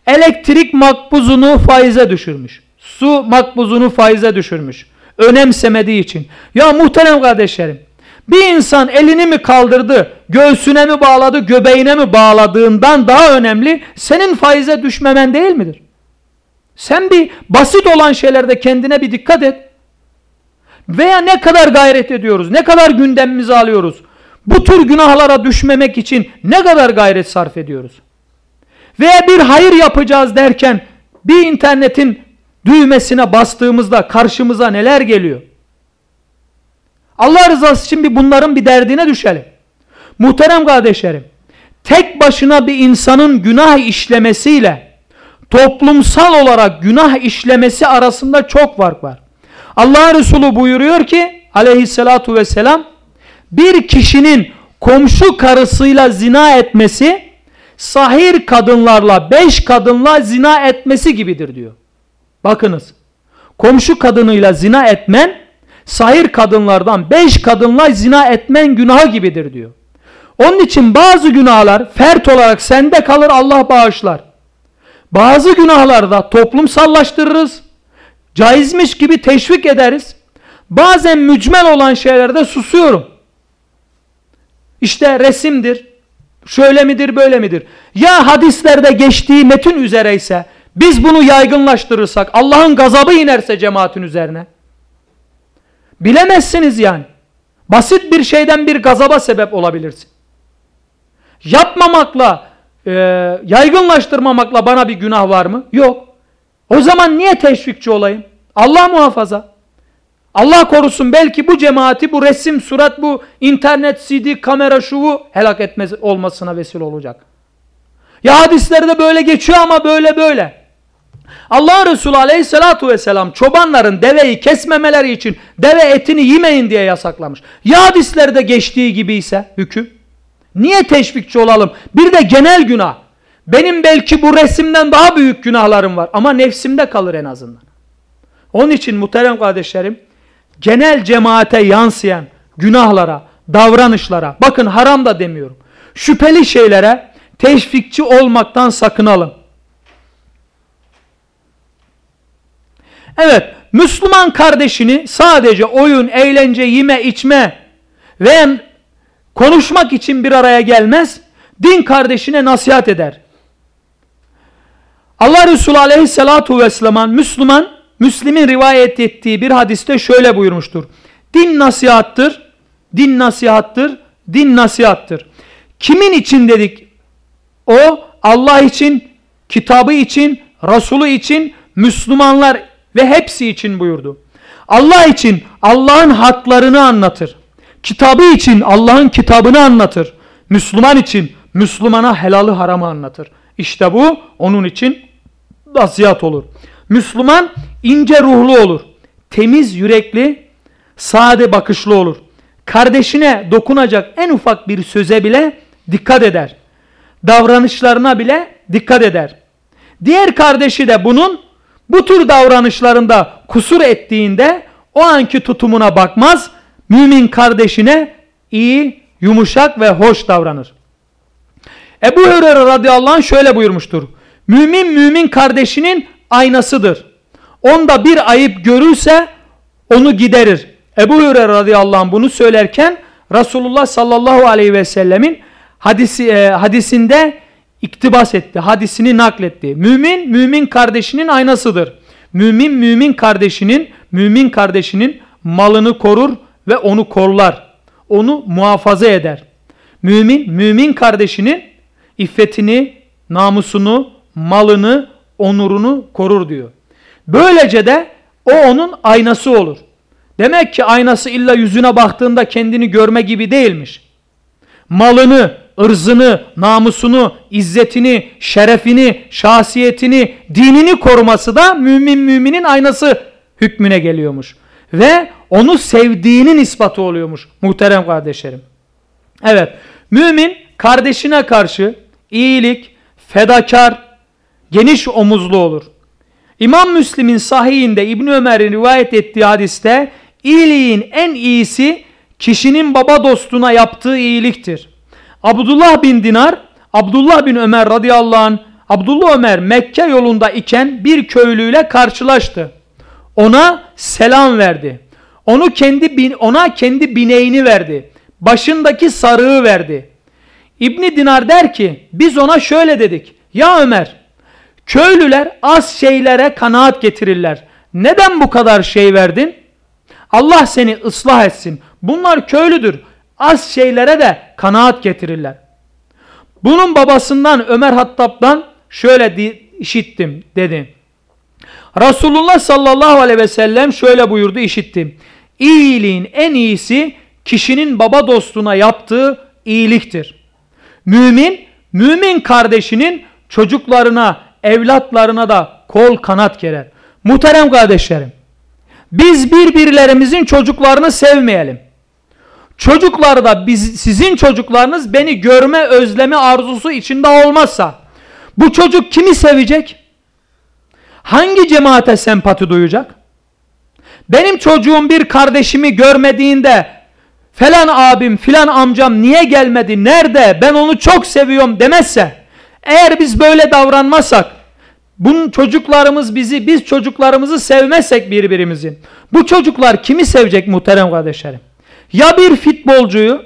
elektrik makbuzunu faize düşürmüş. Su makbuzunu faize düşürmüş. Önemsemediği için. Ya muhterem kardeşlerim, bir insan elini mi kaldırdı, göğsüne mi bağladı, göbeğine mi bağladığından daha önemli senin faize düşmemen değil midir? Sen bir basit olan şeylerde kendine bir dikkat et. Veya ne kadar gayret ediyoruz, ne kadar gündemimizi alıyoruz. Bu tür günahlara düşmemek için ne kadar gayret sarf ediyoruz. Veya bir hayır yapacağız derken bir internetin düğmesine bastığımızda karşımıza neler geliyor? Allah rızası için bir bunların bir derdine düşelim. Muhterem kardeşlerim, tek başına bir insanın günah işlemesiyle toplumsal olarak günah işlemesi arasında çok fark var. Allah Resulü buyuruyor ki aleyhissalatu vesselam bir kişinin komşu karısıyla zina etmesi sahir kadınlarla beş kadınla zina etmesi gibidir diyor. Bakınız komşu kadınıyla zina etmen sahir kadınlardan beş kadınla zina etmen günahı gibidir diyor. Onun için bazı günahlar fert olarak sende kalır Allah bağışlar. Bazı günahlarda toplumsallaştırırız. Caizmiş gibi teşvik ederiz. Bazen mücmel olan şeylerde susuyorum. İşte resimdir, şöyle midir böyle midir? Ya hadislerde geçtiği metin üzere ise biz bunu yaygınlaştırırsak Allah'ın gazabı inerse cemaatin üzerine. Bilemezsiniz yani. Basit bir şeyden bir gazaba sebep olabilirsin. Yapmamakla, e, yaygınlaştırmamakla bana bir günah var mı? Yok. O zaman niye teşvikçi olayım? Allah muhafaza. Allah korusun belki bu cemaati bu resim, surat, bu internet, CD, kamera şuvu helak etmez olmasına vesile olacak. Ya hadislerde böyle geçiyor ama böyle böyle. Allah Resulü aleyhissalatu vesselam çobanların deveyi kesmemeleri için deve etini yemeyin diye yasaklamış. Ya hadislerde geçtiği gibi ise hüküm. Niye teşvikçi olalım? Bir de genel günah. Benim belki bu resimden daha büyük günahlarım var ama nefsimde kalır en azından. Onun için muhterem kardeşlerim genel cemaate yansıyan günahlara, davranışlara, bakın haram da demiyorum. Şüpheli şeylere teşvikçi olmaktan sakınalım. Evet, Müslüman kardeşini sadece oyun, eğlence, yeme, içme ve konuşmak için bir araya gelmez. Din kardeşine nasihat eder. Allah Resulü aleyhissalatu vesselam Müslüman Müslim'in rivayet ettiği bir hadiste şöyle buyurmuştur. Din nasihattır, din nasihattır, din nasihattır. Kimin için dedik? O Allah için, kitabı için, Resulü için, Müslümanlar ve hepsi için buyurdu. Allah için Allah'ın haklarını anlatır. Kitabı için Allah'ın kitabını anlatır. Müslüman için Müslümana helalı haramı anlatır. İşte bu onun için nasihat olur. Müslüman ince ruhlu olur. Temiz yürekli, sade bakışlı olur. Kardeşine dokunacak en ufak bir söze bile dikkat eder. Davranışlarına bile dikkat eder. Diğer kardeşi de bunun bu tür davranışlarında kusur ettiğinde o anki tutumuna bakmaz. Mümin kardeşine iyi, yumuşak ve hoş davranır. Ebu Hureyre radıyallahu anh şöyle buyurmuştur. Mümin mümin kardeşinin aynasıdır. Onda bir ayıp görürse onu giderir. Ebu Hureyre radıyallahu anh bunu söylerken Resulullah sallallahu aleyhi ve sellemin hadisi, e, hadisinde iktibas etti. Hadisini nakletti. Mümin mümin kardeşinin aynasıdır. Mümin mümin kardeşinin mümin kardeşinin malını korur ve onu korlar. Onu muhafaza eder. Mümin mümin kardeşinin iffetini, namusunu, malını, onurunu korur diyor. Böylece de o onun aynası olur. Demek ki aynası illa yüzüne baktığında kendini görme gibi değilmiş. Malını, ırzını, namusunu, izzetini, şerefini, şahsiyetini, dinini koruması da mümin müminin aynası hükmüne geliyormuş. Ve onu sevdiğinin ispatı oluyormuş muhterem kardeşlerim. Evet, mümin kardeşine karşı iyilik, fedakar, geniş omuzlu olur. İmam Müslim'in sahihinde İbn Ömer'in rivayet ettiği hadiste iyiliğin en iyisi kişinin baba dostuna yaptığı iyiliktir. Abdullah bin Dinar, Abdullah bin Ömer radıyallahu anh, Abdullah Ömer Mekke yolunda iken bir köylüyle karşılaştı. Ona selam verdi. Onu kendi bin, ona kendi bineğini verdi. Başındaki sarığı verdi. İbni Dinar der ki biz ona şöyle dedik. Ya Ömer köylüler az şeylere kanaat getirirler. Neden bu kadar şey verdin? Allah seni ıslah etsin. Bunlar köylüdür. Az şeylere de kanaat getirirler. Bunun babasından Ömer Hattab'dan şöyle işittim dedi. Resulullah sallallahu aleyhi ve sellem şöyle buyurdu işittim. İyiliğin en iyisi kişinin baba dostuna yaptığı iyiliktir. Mümin, mümin kardeşinin çocuklarına, evlatlarına da kol kanat gerer. Muhterem kardeşlerim, biz birbirlerimizin çocuklarını sevmeyelim. Çocuklar da biz, sizin çocuklarınız beni görme özlemi arzusu içinde olmazsa bu çocuk kimi sevecek? Hangi cemaate sempati duyacak? Benim çocuğum bir kardeşimi görmediğinde falan abim filan amcam niye gelmedi nerede ben onu çok seviyorum demezse eğer biz böyle davranmazsak bunun çocuklarımız bizi biz çocuklarımızı sevmezsek birbirimizin bu çocuklar kimi sevecek muhterem kardeşlerim? Ya bir futbolcuyu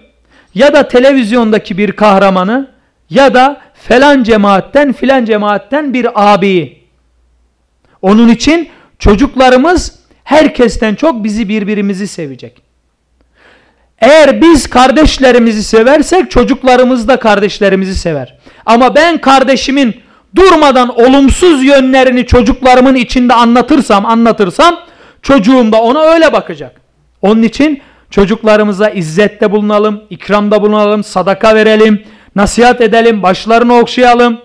ya da televizyondaki bir kahramanı ya da falan cemaatten filan cemaatten bir abiyi. Onun için çocuklarımız herkesten çok bizi birbirimizi sevecek. Eğer biz kardeşlerimizi seversek çocuklarımız da kardeşlerimizi sever. Ama ben kardeşimin durmadan olumsuz yönlerini çocuklarımın içinde anlatırsam anlatırsam çocuğum da ona öyle bakacak. Onun için çocuklarımıza izzette bulunalım, ikramda bulunalım, sadaka verelim, nasihat edelim, başlarını okşayalım.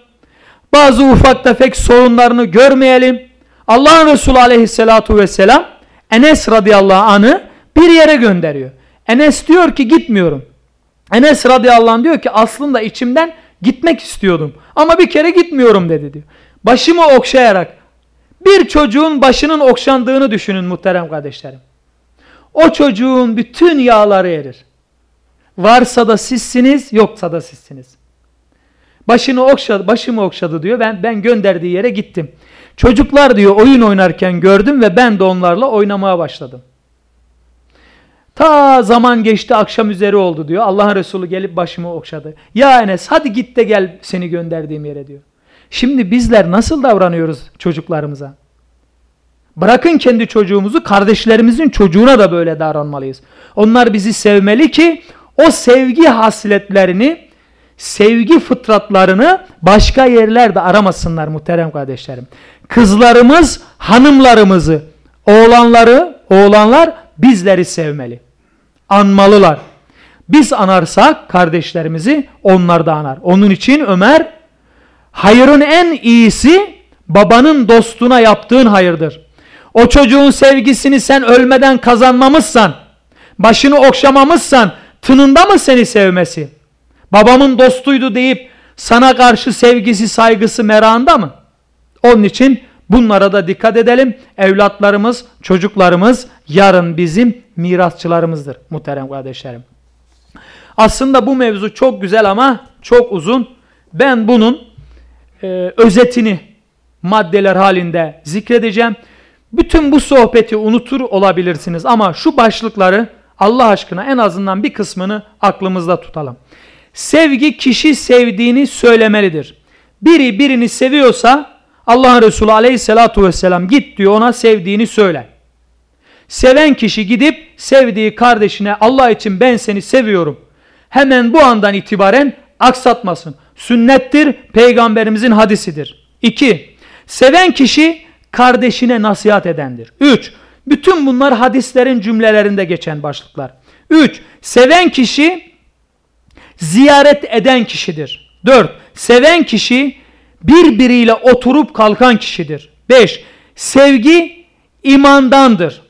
Bazı ufak tefek sorunlarını görmeyelim. Allah'ın Resulü aleyhissalatu vesselam Enes radıyallahu anh'ı bir yere gönderiyor. Enes diyor ki gitmiyorum. Enes radıyallahu anh diyor ki aslında içimden gitmek istiyordum. Ama bir kere gitmiyorum dedi diyor. Başımı okşayarak bir çocuğun başının okşandığını düşünün muhterem kardeşlerim. O çocuğun bütün yağları erir. Varsa da sizsiniz, yoksa da sizsiniz. Başını okşadı, başımı okşadı diyor. Ben ben gönderdiği yere gittim. Çocuklar diyor oyun oynarken gördüm ve ben de onlarla oynamaya başladım. Ta zaman geçti akşam üzeri oldu diyor. Allah'ın Resulü gelip başımı okşadı. Ya Enes hadi git de gel seni gönderdiğim yere diyor. Şimdi bizler nasıl davranıyoruz çocuklarımıza? Bırakın kendi çocuğumuzu kardeşlerimizin çocuğuna da böyle davranmalıyız. Onlar bizi sevmeli ki o sevgi hasletlerini, sevgi fıtratlarını başka yerlerde aramasınlar muhterem kardeşlerim. Kızlarımız hanımlarımızı, oğlanları, oğlanlar bizleri sevmeli. Anmalılar. Biz anarsak kardeşlerimizi onlar da anar. Onun için Ömer hayırın en iyisi babanın dostuna yaptığın hayırdır. O çocuğun sevgisini sen ölmeden kazanmamışsan, başını okşamamışsan tınında mı seni sevmesi? Babamın dostuydu deyip sana karşı sevgisi, saygısı merağında mı? Onun için bunlara da dikkat edelim. Evlatlarımız, çocuklarımız yarın bizim mirasçılarımızdır muhterem kardeşlerim. Aslında bu mevzu çok güzel ama çok uzun. Ben bunun e, özetini maddeler halinde zikredeceğim. Bütün bu sohbeti unutur olabilirsiniz ama şu başlıkları Allah aşkına en azından bir kısmını aklımızda tutalım. Sevgi kişi sevdiğini söylemelidir. Biri birini seviyorsa Allah'ın Resulü aleyhissalatu vesselam git diyor ona sevdiğini söyle. Seven kişi gidip sevdiği kardeşine Allah için ben seni seviyorum. Hemen bu andan itibaren aksatmasın. Sünnettir, peygamberimizin hadisidir. 2. Seven kişi kardeşine nasihat edendir. 3. Bütün bunlar hadislerin cümlelerinde geçen başlıklar. 3. Seven kişi ziyaret eden kişidir. 4. Seven kişi birbiriyle oturup kalkan kişidir. 5. Sevgi imandandır.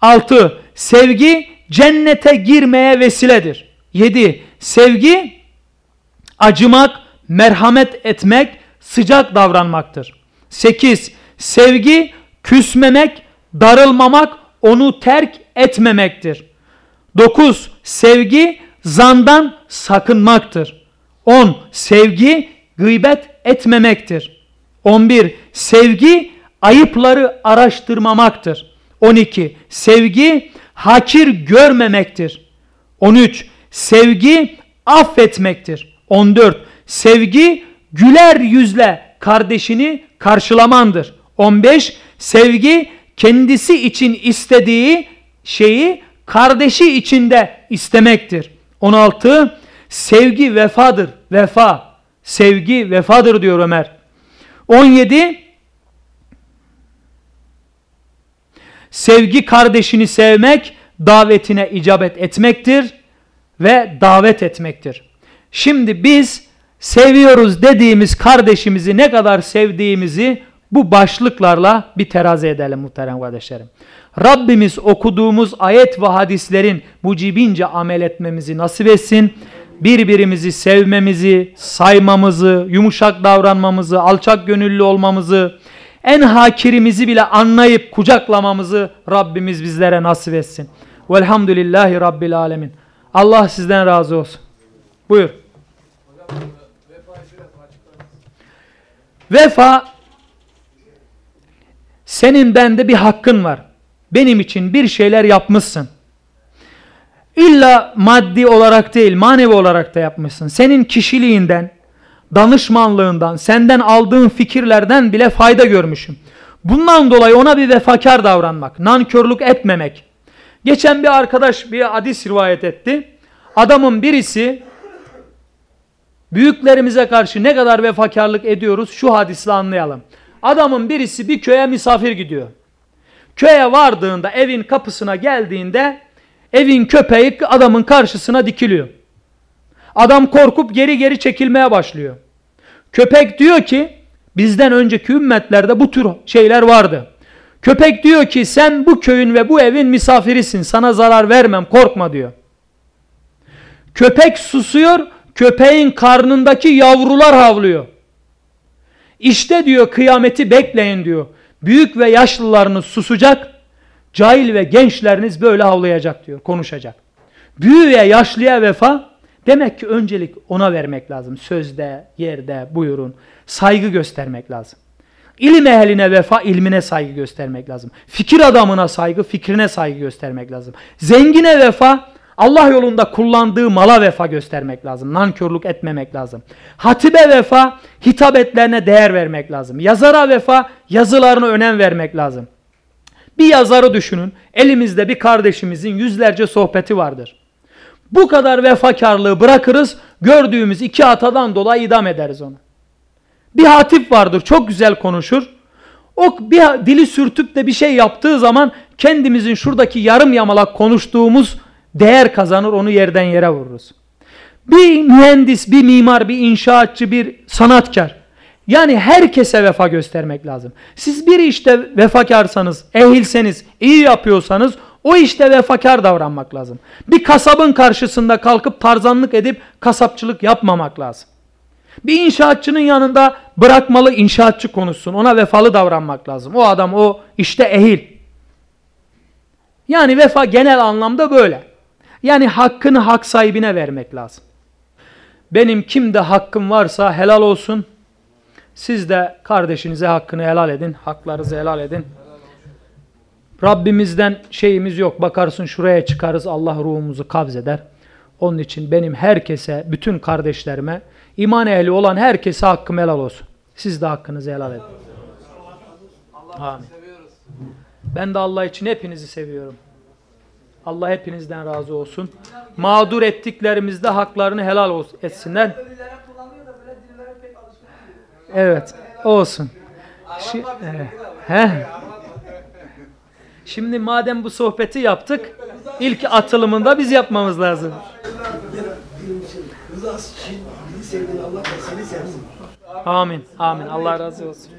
6. Sevgi cennete girmeye vesiledir. 7. Sevgi acımak, merhamet etmek, sıcak davranmaktır. 8. Sevgi küsmemek, darılmamak, onu terk etmemektir. 9. Sevgi zandan sakınmaktır. 10. Sevgi gıybet etmemektir. 11. Sevgi ayıpları araştırmamaktır. 12. Sevgi hakir görmemektir. 13. Sevgi affetmektir. 14. Sevgi güler yüzle kardeşini karşılamandır. 15. Sevgi kendisi için istediği şeyi kardeşi içinde istemektir. 16. Sevgi vefadır. Vefa. Sevgi vefadır diyor Ömer. 17. Sevgi kardeşini sevmek, davetine icabet etmektir ve davet etmektir. Şimdi biz seviyoruz dediğimiz kardeşimizi ne kadar sevdiğimizi bu başlıklarla bir terazi edelim muhterem kardeşlerim. Rabbimiz okuduğumuz ayet ve hadislerin mucibince amel etmemizi nasip etsin. Birbirimizi sevmemizi, saymamızı, yumuşak davranmamızı, alçak gönüllü olmamızı, en hakirimizi bile anlayıp kucaklamamızı Rabbimiz bizlere nasip etsin. Velhamdülillahi Rabbil Alemin. Allah sizden razı olsun. Buyur. Vefa senin bende bir hakkın var. Benim için bir şeyler yapmışsın. İlla maddi olarak değil manevi olarak da yapmışsın. Senin kişiliğinden, danışmanlığından, senden aldığın fikirlerden bile fayda görmüşüm. Bundan dolayı ona bir vefakar davranmak, nankörlük etmemek. Geçen bir arkadaş bir hadis rivayet etti. Adamın birisi büyüklerimize karşı ne kadar vefakarlık ediyoruz şu hadisle anlayalım. Adamın birisi bir köye misafir gidiyor. Köye vardığında evin kapısına geldiğinde evin köpeği adamın karşısına dikiliyor. Adam korkup geri geri çekilmeye başlıyor. Köpek diyor ki bizden önceki ümmetlerde bu tür şeyler vardı. Köpek diyor ki sen bu köyün ve bu evin misafirisin sana zarar vermem korkma diyor. Köpek susuyor köpeğin karnındaki yavrular havlıyor. İşte diyor kıyameti bekleyin diyor. Büyük ve yaşlılarınız susacak, cahil ve gençleriniz böyle havlayacak diyor, konuşacak. Büyüye, yaşlıya vefa demek ki öncelik ona vermek lazım. Sözde, yerde, buyurun. Saygı göstermek lazım. İlim ehline vefa, ilmine saygı göstermek lazım. Fikir adamına saygı, fikrine saygı göstermek lazım. Zengine vefa, Allah yolunda kullandığı mala vefa göstermek lazım. Nankörlük etmemek lazım. Hatibe vefa, hitabetlerine değer vermek lazım. Yazara vefa, yazılarına önem vermek lazım. Bir yazarı düşünün. Elimizde bir kardeşimizin yüzlerce sohbeti vardır. Bu kadar vefakarlığı bırakırız. Gördüğümüz iki atadan dolayı idam ederiz onu. Bir hatip vardır. Çok güzel konuşur. O bir dili sürtüp de bir şey yaptığı zaman kendimizin şuradaki yarım yamalak konuştuğumuz değer kazanır onu yerden yere vururuz. Bir mühendis, bir mimar, bir inşaatçı, bir sanatkar. Yani herkese vefa göstermek lazım. Siz bir işte vefakarsanız, ehilseniz, iyi yapıyorsanız o işte vefakar davranmak lazım. Bir kasabın karşısında kalkıp tarzanlık edip kasapçılık yapmamak lazım. Bir inşaatçının yanında bırakmalı inşaatçı konuşsun. Ona vefalı davranmak lazım. O adam o işte ehil. Yani vefa genel anlamda böyle. Yani hakkını hak sahibine vermek lazım. Benim kimde hakkım varsa helal olsun. Siz de kardeşinize hakkını helal edin. Haklarınızı helal edin. Rabbimizden şeyimiz yok. Bakarsın şuraya çıkarız Allah ruhumuzu kabzeder. Onun için benim herkese, bütün kardeşlerime, iman ehli olan herkese hakkım helal olsun. Siz de hakkınızı helal edin. Amin. Ben de Allah için hepinizi seviyorum. Allah hepinizden razı olsun. Mağdur ettiklerimizde haklarını helal etsinler. Evet, olsun. Şi, he. Şimdi madem bu sohbeti yaptık, ilk atılımında biz yapmamız lazım. Amin, amin. Allah razı olsun.